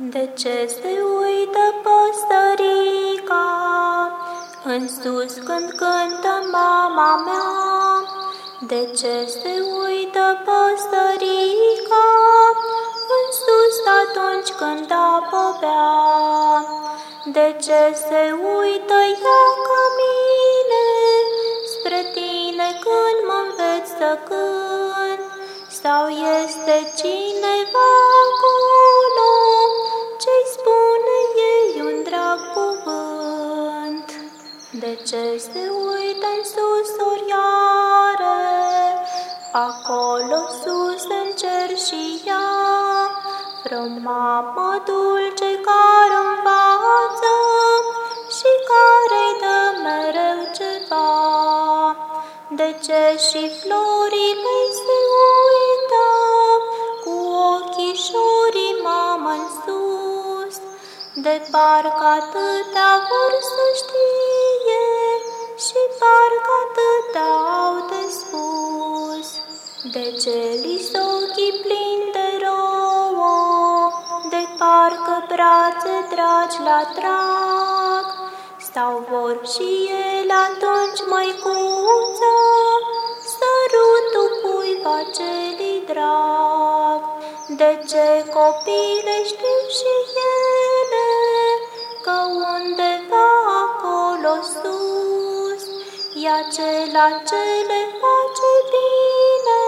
De ce se uită păstărica în sus când cântă mama mea? De ce se uită păstărica în sus atunci când apopea? De ce se uită ea ca mine spre tine când mă înveți să cânt? Sau este cineva De ce se uită în sus oriare, acolo sus în cer și ea, vreo mamă dulce care învață și care-i dă mereu ceva? De ce și florile se uită cu ochișorii mamă în sus? De parcă atâtea vor să știe De ce li ochii plini de rouă, de parcă brațe dragi la trag? Sau vor și el atunci, măicuță, sărutul cuiva ce drag? De ce copile știu și ele că undeva acolo sus e acela ce le face bine?